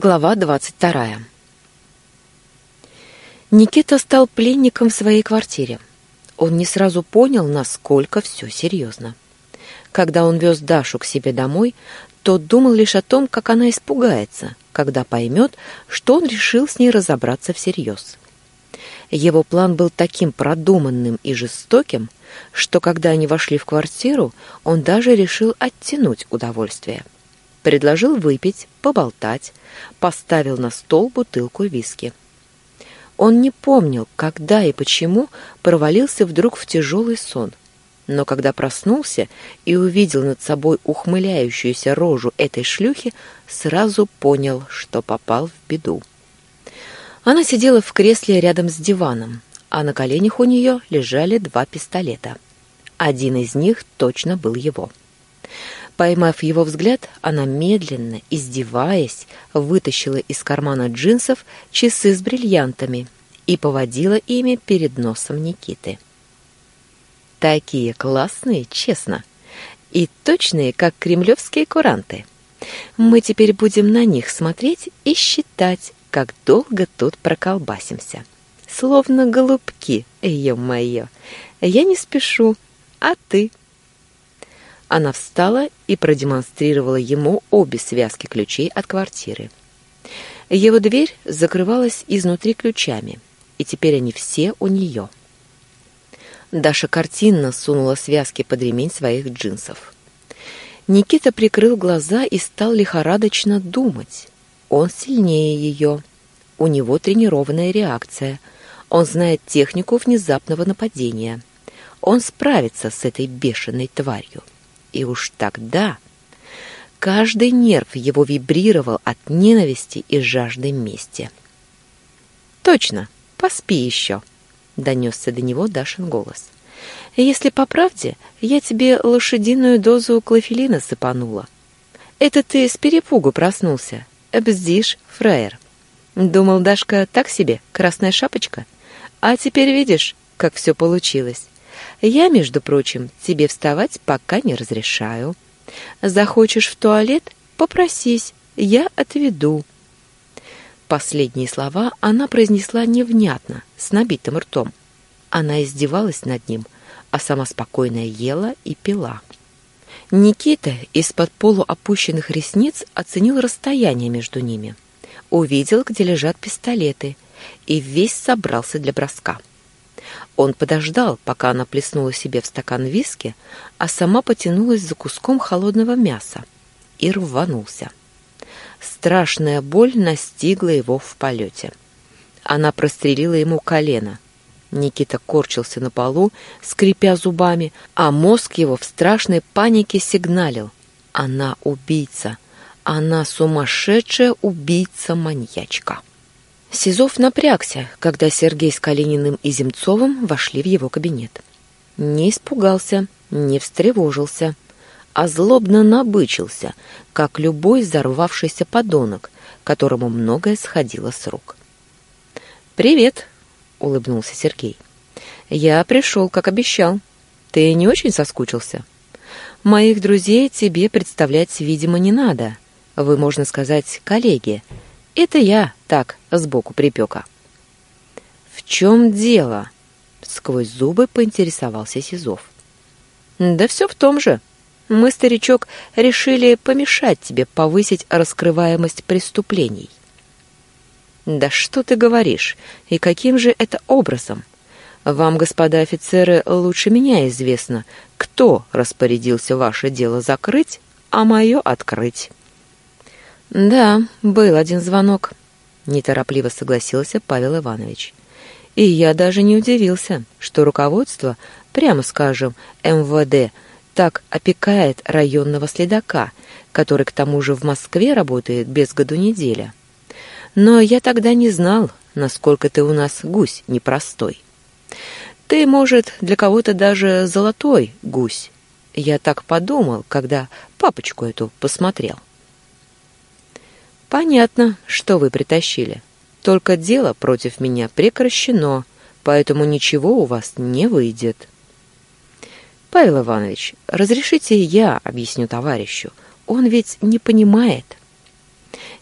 Глава двадцать вторая. Никита стал пленником в своей квартире. Он не сразу понял, насколько все серьезно. Когда он вез Дашу к себе домой, то думал лишь о том, как она испугается, когда поймет, что он решил с ней разобраться всерьез. Его план был таким продуманным и жестоким, что когда они вошли в квартиру, он даже решил оттянуть удовольствие. Предложил выпить, поболтать, поставил на стол бутылку виски. Он не помнил, когда и почему провалился вдруг в тяжелый сон. Но когда проснулся и увидел над собой ухмыляющуюся рожу этой шлюхи, сразу понял, что попал в беду. Она сидела в кресле рядом с диваном, а на коленях у нее лежали два пистолета. Один из них точно был его. Поймав его взгляд, она медленно, издеваясь, вытащила из кармана джинсов часы с бриллиантами и поводила ими перед носом Никиты. Такие классные, честно, и точные, как кремлевские куранты. Мы теперь будем на них смотреть и считать, как долго тут проколбасимся. Словно голубки, ё-моё. Я не спешу, а ты — она встала и продемонстрировала ему обе связки ключей от квартиры. Его дверь закрывалась изнутри ключами, и теперь они все у нее. Даша картинно сунула связки под ремень своих джинсов. Никита прикрыл глаза и стал лихорадочно думать. Он сильнее ее. У него тренированная реакция. Он знает технику внезапного нападения. Он справится с этой бешеной тварью. И уж тогда каждый нерв его вибрировал от ненависти и жажды мести. «Точно, поспи еще», — донесся до него Дашин голос. «Если по правде, я тебе лошадиную дозу клофелина сыпанула. Это ты с перепугу проснулся. Бздишь, фраер. Думал, Дашка так себе, красная шапочка? А теперь видишь, как все получилось. Я, между прочим, тебе вставать пока не разрешаю. Захочешь в туалет — попросись, я отведу». Последние слова она произнесла невнятно, с набитым ртом. Она издевалась над ним, а сама спокойно ела и пила. Никита из-под полуопущенных ресниц оценил расстояние между ними. Увидел, где лежат пистолеты, и весь собрался для броска. Он подождал, пока она плеснула себе в стакан виски, а сама потянулась за куском холодного мяса и рванулся. Страшная боль настигла его в полете. Она прострелила ему колено. Никита корчился на полу, скрипя зубами, а мозг его в страшной панике сигналил. Она убийца. Она сумасшедшая убийца-маньячка. Сизов напрягся, когда Сергей с Калининым и Земцовым вошли в его кабинет. Не испугался, не встревожился, а злобно набычился, как любой взорвавшийся подонок, которому многое сходило с рук. «Привет», — улыбнулся Сергей. «Я пришел, как обещал. Ты не очень соскучился? Моих друзей тебе представлять, видимо, не надо. Вы, можно сказать, коллеги». Это я так, сбоку припека. В чем дело? Сквозь зубы поинтересовался Сизов. Да все в том же. Мы, старичок, решили помешать тебе повысить раскрываемость преступлений. Да что ты говоришь? И каким же это образом? Вам, господа офицеры, лучше меня известно, кто распорядился ваше дело закрыть, а мое открыть. «Да, был один звонок», — неторопливо согласился Павел Иванович. «И я даже не удивился, что руководство, прямо скажем, МВД, так опекает районного следака, который к тому же в Москве работает без году неделя. Но я тогда не знал, насколько ты у нас гусь непростой. Ты, может, для кого-то даже золотой гусь. Я так подумал, когда папочку эту посмотрел. Понятно, что вы притащили. Только дело против меня прекращено, поэтому ничего у вас не выйдет. Павел Иванович, разрешите я объясню товарищу. Он ведь не понимает.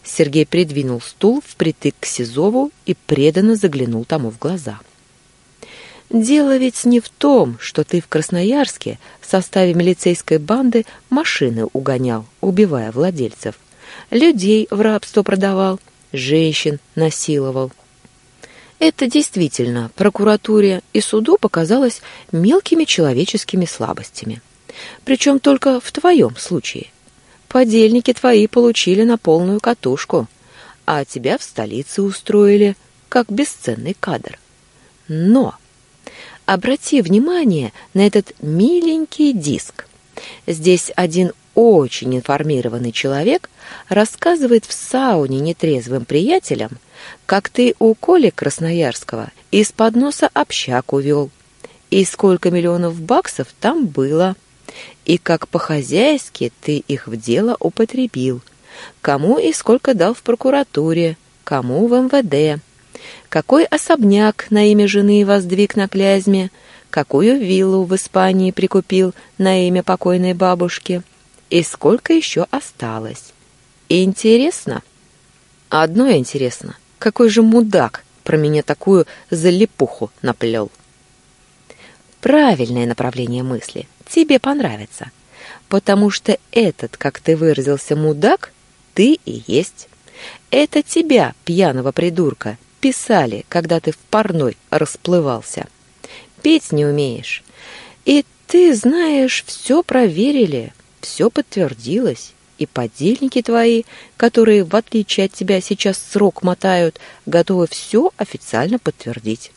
Сергей придвинул стул впритык к Сизову и преданно заглянул тому в глаза. «Дело ведь не в том, что ты в Красноярске в составе милицейской банды машины угонял, убивая владельцев, людей в рабство продавал, женщин насиловал. Это действительно прокуратуре и суду показалось мелкими человеческими слабостями. Причем только в твоем случае. Подельники твои получили на полную катушку, а тебя в столице устроили как бесценный кадр. Но обрати внимание на этот миленький диск. Здесь один очень информированный человек рассказывает в сауне нетрезвым приятелям, как ты у Коли Красноярского из-под носа общак увел, и сколько миллионов баксов там было и как по-хозяйски ты их в дело употребил, кому и сколько дал в прокуратуре, кому в МВД, какой особняк на имя жены воздвиг на Клязьме, какую виллу в Испании прикупил на имя покойной бабушки и сколько еще осталось. Интересно? Одно интересно, какой же мудак про меня такую залипуху наплел. Правильное направление мысли — тебе понравится. Потому что этот, как ты выразился, мудак, ты и есть. Это тебя, пьяного придурка, писали, когда ты в парной расплывался. Петь не умеешь. И ты знаешь, все проверили, все подтвердилось. И подельники твои, которые, в отличие от тебя, сейчас срок мотают, готовы все официально подтвердить.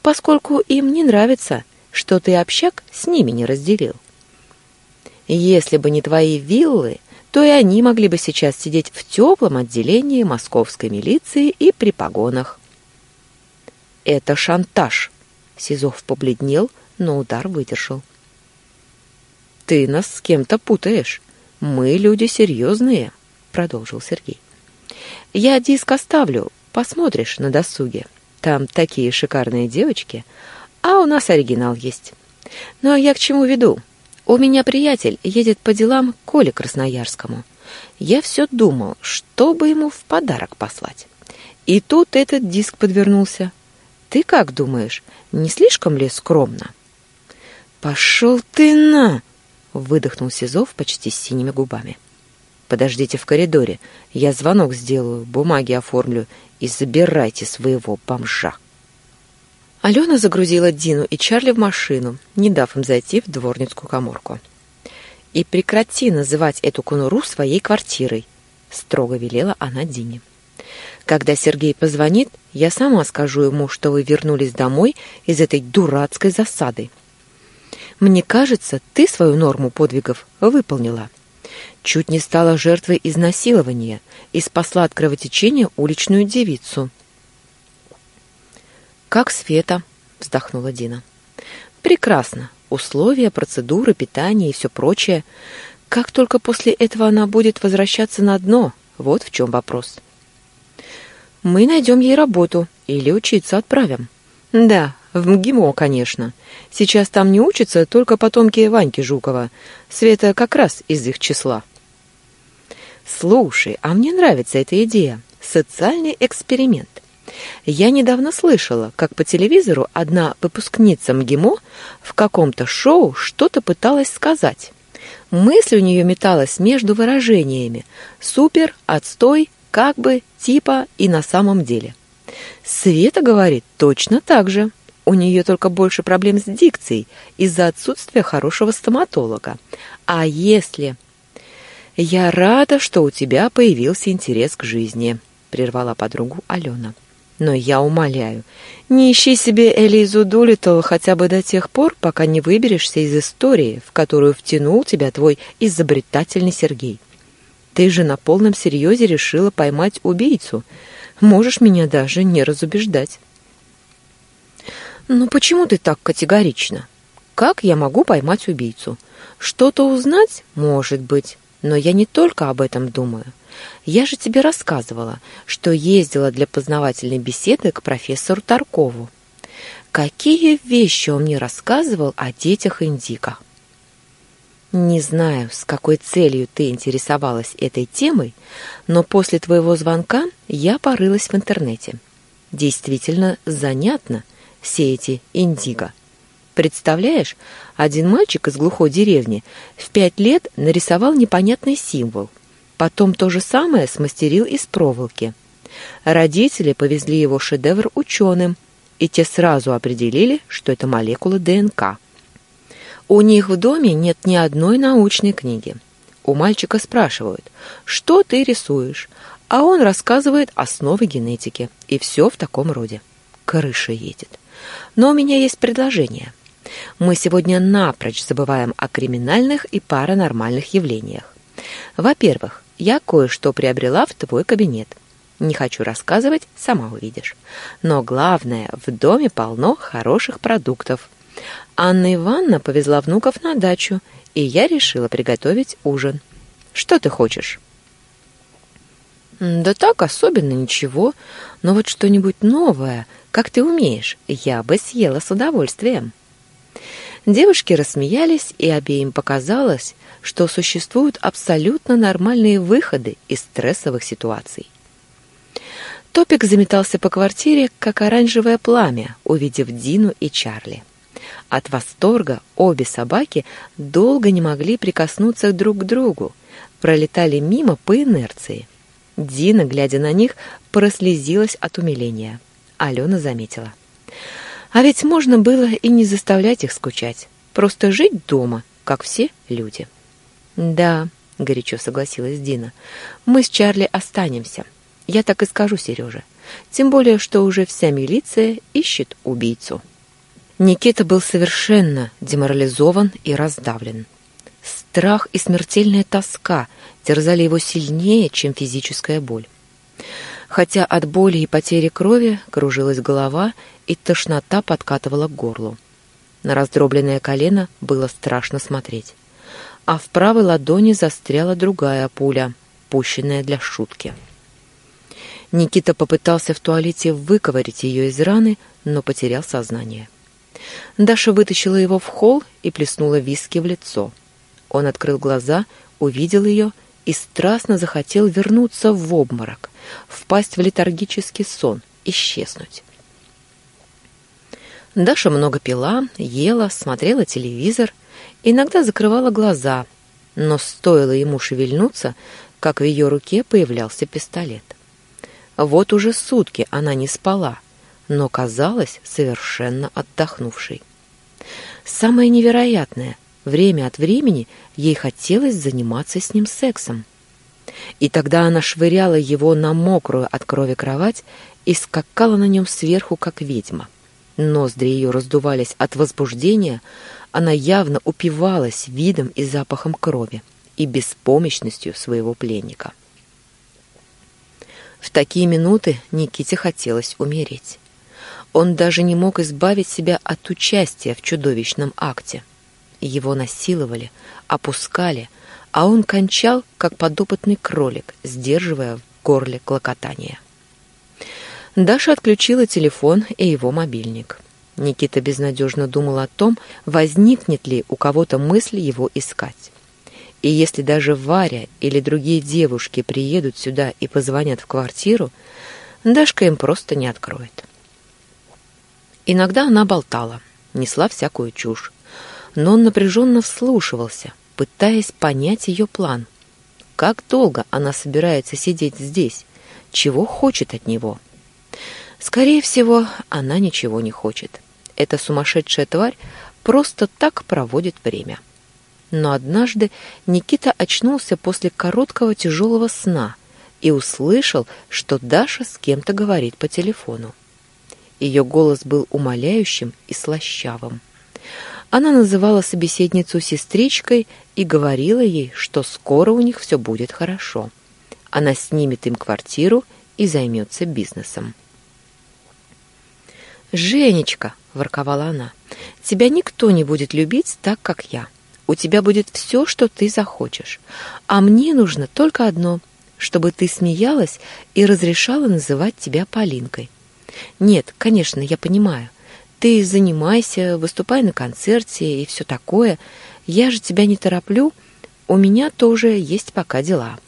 Поскольку им не нравится, что ты общак с ними не разделил. Если бы не твои виллы, то и они могли бы сейчас сидеть в теплом отделении московской милиции и при погонах. Это шантаж. Сизов побледнел, но удар выдержал. Ты нас с кем-то путаешь. Мы люди серьезные, продолжил Сергей. Я диск оставлю, посмотришь на досуге. Там такие шикарные девочки, а у нас оригинал есть. Но я к чему веду? У меня приятель едет по делам к Коле Красноярскому. Я все думал, что бы ему в подарок послать. И тут этот диск подвернулся. Ты как думаешь, не слишком ли скромно? Пошел ты на! Выдохнул Сизов почти с синими губами. Подождите в коридоре, я звонок сделаю, бумаги оформлю и забирайте своего бомжа. Алена загрузила Дину и Чарли в машину, не дав им зайти в дворницкую коморку. «И прекрати называть эту конуру своей квартирой», — строго велела она Дине. «Когда Сергей позвонит, я сама скажу ему, что вы вернулись домой из этой дурацкой засады. Мне кажется, ты свою норму подвигов выполнила. Чуть не стала жертвой изнасилования и спасла от кровотечения уличную девицу». «Как Света?» — вздохнула Дина. «Прекрасно. Условия, процедуры, питание и все прочее. Как только после этого она будет возвращаться на дно, вот в чем вопрос». «Мы найдем ей работу или учиться отправим». «Да, в МГИМО, конечно. Сейчас там не учатся только потомки Ваньки Жукова. Света как раз из их числа». «Слушай, а мне нравится эта идея. Социальный эксперимент. Я недавно слышала, как по телевизору одна выпускница МГИМО в каком-то шоу что-то пыталась сказать. Мысль у нее металась между выражениями «супер», «отстой», «как бы», «типа» и «на самом деле». Света говорит точно так же. У нее только больше проблем с дикцией из-за отсутствия хорошего стоматолога. А если... «Я рада, что у тебя появился интерес к жизни», — прервала подругу Алена. Но я умоляю, не ищи себе Элизу Дулиттл хотя бы до тех пор, пока не выберешься из истории, в которую втянул тебя твой изобретательный Сергей. Ты же на полном серьезе решила поймать убийцу. Можешь меня даже не разубеждать. Ну почему ты так категорично? Как я могу поймать убийцу? Что-то узнать? Может быть. Но я не только об этом думаю. Я же тебе рассказывала, что ездила для познавательной беседы к профессору Таркову. Какие вещи он мне рассказывал о детях Индика. Не знаю, с какой целью ты интересовалась этой темой, но после твоего звонка я порылась в интернете. Действительно занятно все эти индиго. Представляешь, один мальчик из глухой деревни в пять лет нарисовал непонятный символ. Потом то же самое смастерил из проволоки. Родители повезли его шедевр ученым, и те сразу определили, что это молекула ДНК. У них в доме нет ни одной научной книги. У мальчика спрашивают, что ты рисуешь, а он рассказывает основы генетики, и все в таком роде. Крыша едет. Но у меня есть предложение. Мы сегодня напрочь забываем о криминальных и паранормальных явлениях. Во-первых, я кое-что приобрела в твой кабинет. Не хочу рассказывать, сама увидишь. Но главное, в доме полно хороших продуктов. Анна Ивановна повезла внуков на дачу, и я решила приготовить ужин. Что ты хочешь? Да так, особенно ничего, но вот что-нибудь новое, как ты умеешь, я бы съела с удовольствием. Девушки рассмеялись, и обеим показалось, что существуют абсолютно нормальные выходы из стрессовых ситуаций. Топик заметался по квартире, как оранжевое пламя, увидев Дину и Чарли. От восторга обе собаки долго не могли прикоснуться друг к другу, пролетали мимо по инерции. Дина, глядя на них, прослезилась от умиления. Алена заметила. А ведь можно было и не заставлять их скучать, просто жить дома, как все люди. Да, горячо согласилась Дина. Мы с Чарли останемся. Я так и скажу Сереже. Тем более, что уже вся милиция ищет убийцу. Никита был совершенно деморализован и раздавлен. Страх и смертельная тоска терзали его сильнее, чем физическая боль. Хотя от боли и потери крови кружилась голова, и тошнота подкатывала к горлу. На раздробленное колено было страшно смотреть. А в правой ладони застряла другая пуля, пущенная для шутки. Никита попытался в туалете выковырять ее из раны, но потерял сознание. Даша вытащила его в холл и плеснула виски в лицо. Он открыл глаза, увидел ее и страстно захотел вернуться в обморок, впасть в летаргический сон, исчезнуть. Даша много пила, ела, смотрела телевизор, иногда закрывала глаза, но стоило ему шевельнуться, как в ее руке появлялся пистолет. Вот уже сутки она не спала, но казалась совершенно отдохнувшей. Самое невероятное, время от времени ей хотелось заниматься с ним сексом. И тогда она швыряла его на мокрую от крови кровать и скакала на нем сверху, как ведьма. Ноздри ее раздувались от возбуждения, она явно упивалась видом и запахом крови и беспомощностью своего пленника. В такие минуты Никите хотелось умереть. Он даже не мог избавить себя от участия в чудовищном акте. Его насиловали, опускали, а он кончал, как подопытный кролик, сдерживая в горле клокотание. Даша отключила телефон и его мобильник. Никита безнадежно думал о том, возникнет ли у кого-то мысль его искать. И если даже Варя или другие девушки приедут сюда и позвонят в квартиру, Дашка им просто не откроет. Иногда она болтала, несла всякую чушь, но он напряженно вслушивался, пытаясь понять ее план. Как долго она собирается сидеть здесь? Чего хочет от него? — Скорее всего, она ничего не хочет. Эта сумасшедшая тварь просто так проводит время. Но однажды Никита очнулся после короткого тяжелого сна и услышал, что Даша с кем-то говорит по телефону. Ее голос был умоляющим и слащавым. Она называла собеседницу сестричкой и говорила ей, что скоро у них все будет хорошо. Она снимет им квартиру и займется бизнесом. «Женечка!» — ворковала она. «Тебя никто не будет любить так, как я. У тебя будет все, что ты захочешь. А мне нужно только одно — чтобы ты смеялась и разрешала называть тебя Полинкой. Нет, конечно, я понимаю. Ты занимайся, выступай на концерте и все такое. Я же тебя не тороплю, у меня тоже есть пока дела».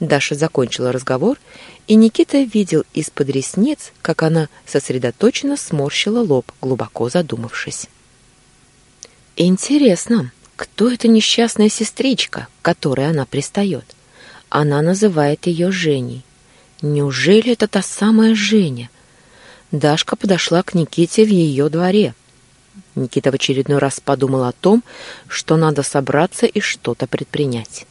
Даша закончила разговор, и Никита видел из-под ресниц, как она сосредоточенно сморщила лоб, глубоко задумавшись. «Интересно, кто эта несчастная сестричка, к которой она пристает? Она называет ее Женей. Неужели это та самая Женя? Дашка подошла к Никите в ее дворе. Никита в очередной раз подумал о том, что надо собраться и что-то предпринять.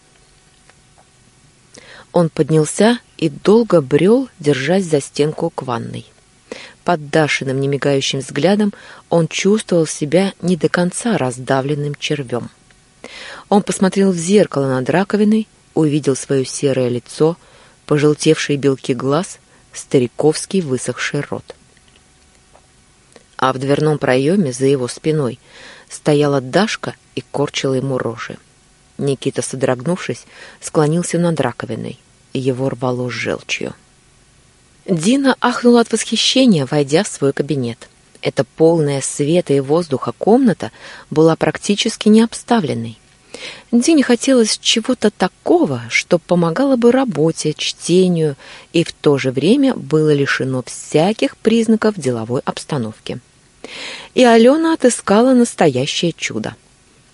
Он поднялся и долго брел, держась за стенку к ванной. Под Дашиным немигающим взглядом он чувствовал себя не до конца раздавленным червем. Он посмотрел в зеркало над раковиной, увидел свое серое лицо, пожелтевшие белки глаз, стариковский высохший рот. А в дверном проеме за его спиной стояла Дашка и корчила ему рожи. Никита, содрогнувшись, склонился над раковиной. Его рвало желчью. Дина ахнула от восхищения, войдя в свой кабинет. Эта полная света и воздуха комната была практически не обставленной. Дине хотелось чего-то такого, что помогало бы работе, чтению и в то же время было лишено всяких признаков деловой обстановки. И Алена отыскала настоящее чудо.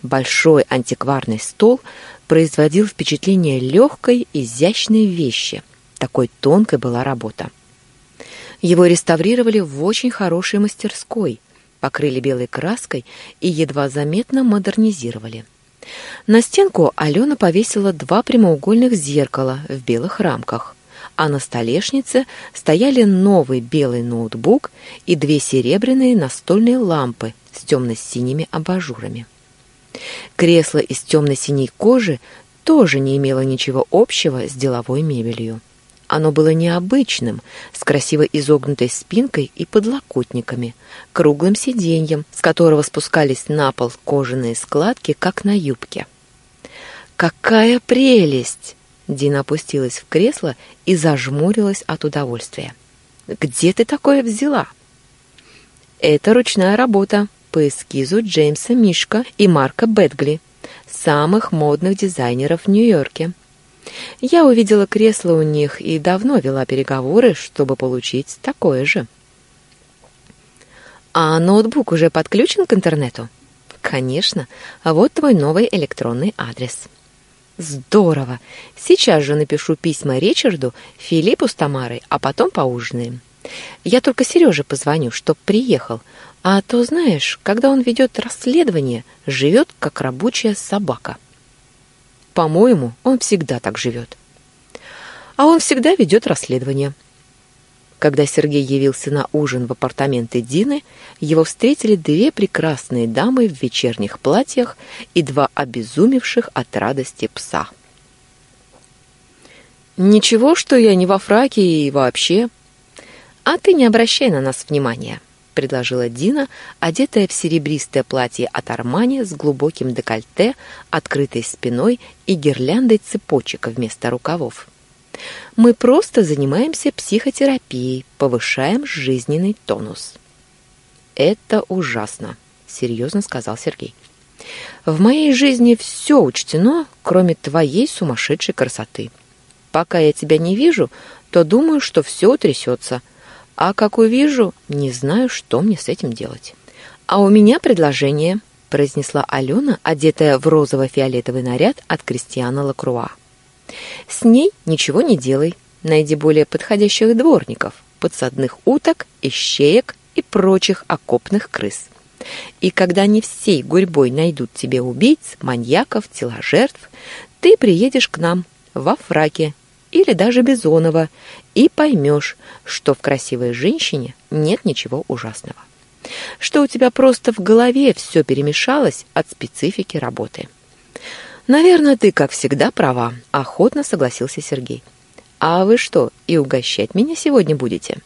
Большой антикварный стол производил впечатление легкой, изящной вещи. Такой тонкой была работа. Его реставрировали в очень хорошей мастерской, покрыли белой краской и едва заметно модернизировали. На стенку Алена повесила два прямоугольных зеркала в белых рамках, а на столешнице стояли новый белый ноутбук и две серебряные настольные лампы с темно-синими абажурами. Кресло из темно-синей кожи тоже не имело ничего общего с деловой мебелью. Оно было необычным, с красиво изогнутой спинкой и подлокотниками, круглым сиденьем, с которого спускались на пол кожаные складки, как на юбке. «Какая прелесть!» Дина опустилась в кресло и зажмурилась от удовольствия. «Где ты такое взяла?» «Это ручная работа», по эскизу Джеймса Мишка и Марка Бетгли, самых модных дизайнеров в Нью-Йорке. Я увидела кресло у них и давно вела переговоры, чтобы получить такое же. А ноутбук уже подключен к интернету? Конечно. Вот твой новый электронный адрес. Здорово. Сейчас же напишу письма Ричарду, Филиппу с Тамарой, а потом поужинаем. Я только Сереже позвоню, чтоб приехал, а то, знаешь, когда он ведет расследование, живет как рабочая собака. По-моему, он всегда так живет. А он всегда ведет расследование. Когда Сергей явился на ужин в апартаменты Дины, его встретили две прекрасные дамы в вечерних платьях и два обезумевших от радости пса. «Ничего, что я не во фраке и вообще...» «А ты не обращай на нас внимания», предложила Дина, одетая в серебристое платье от Армани с глубоким декольте, открытой спиной и гирляндой цепочек вместо рукавов. Мы просто занимаемся психотерапией, повышаем жизненный тонус. Это ужасно, серьезно сказал Сергей. В моей жизни все учтено, кроме твоей сумасшедшей красоты. Пока я тебя не вижу, то думаю, что все утрясется, а как увижу, не знаю, что мне с этим делать. А у меня предложение, произнесла Алена, одетая в розово-фиолетовый наряд от Кристиана Лакруа. С ней ничего не делай. Найди более подходящих дворников, подсадных уток, ищеек и прочих окопных крыс. И когда они всей гурьбой найдут тебе убийц, маньяков, тела жертв, ты приедешь к нам во фраке или даже Бизонова, и поймешь, что в красивой женщине нет ничего ужасного. Что у тебя просто в голове все перемешалось от специфики работы. Наверное, ты, как всегда, права, охотно согласился Сергей. А вы что, и угощать меня сегодня будете?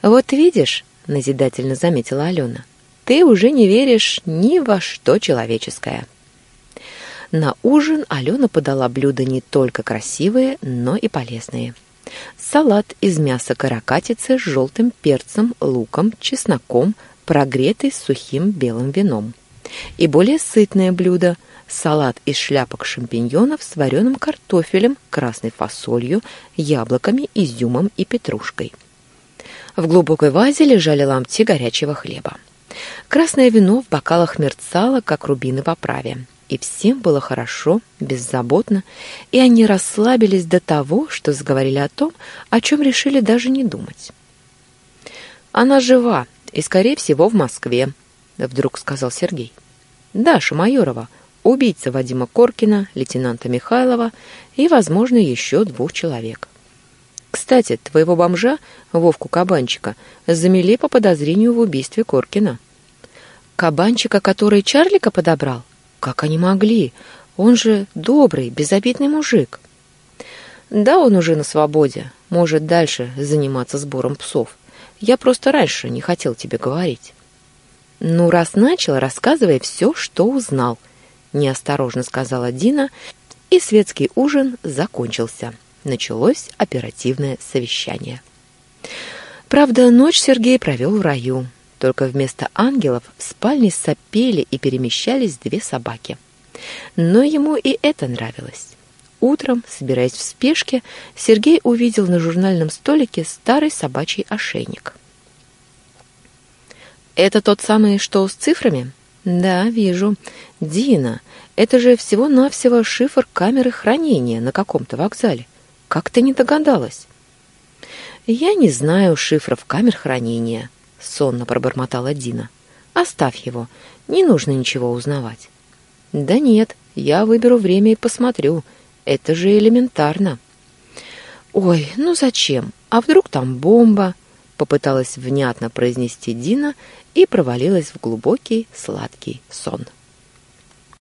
Вот видишь, назидательно заметила Алена, ты уже не веришь ни во что человеческое. На ужин Алена подала блюда не только красивые, но и полезные. салат из мяса каракатицы с желтым перцем, луком, чесноком, прогретый сухим белым вином. И более сытное блюдо – салат из шляпок шампиньонов с вареным картофелем, красной фасолью, яблоками, изюмом и петрушкой. В глубокой вазе лежали ломти горячего хлеба. Красное вино в бокалах мерцало, как рубины в оправе и всем было хорошо, беззаботно, и они расслабились до того, что заговорили о том, о чем решили даже не думать. «Она жива и, скорее всего, в Москве», — вдруг сказал Сергей. «Даша Майорова, убийца Вадима Коркина, лейтенанта Михайлова и, возможно, еще двух человек. Кстати, твоего бомжа, Вовку Кабанчика, замели по подозрению в убийстве Коркина». «Кабанчика, который Чарлика подобрал?» Как они могли? Он же добрый, безобидный мужик. Да, он уже на свободе, может дальше заниматься сбором псов. Я просто раньше не хотел тебе говорить. Ну, раз начал, рассказывай все, что узнал, неосторожно сказала Дина, и светский ужин закончился. Началось оперативное совещание. Правда, ночь Сергей провел в раю. Только вместо ангелов в спальне сопели и перемещались две собаки. Но ему и это нравилось. Утром, собираясь в спешке, Сергей увидел на журнальном столике старый собачий ошейник. «Это тот самый, что с цифрами?» «Да, вижу. Дина, это же всего-навсего шифр камеры хранения на каком-то вокзале. Как ты не догадалась?» «Я не знаю шифров камер хранения», — сонно пробормотала Дина. «Оставь его. Не нужно ничего узнавать». «Да нет, я выберу время и посмотрю. Это же элементарно». «Ой, ну зачем? А вдруг там бомба?» Попыталась внятно произнести Дина и провалилась в глубокий сладкий сон.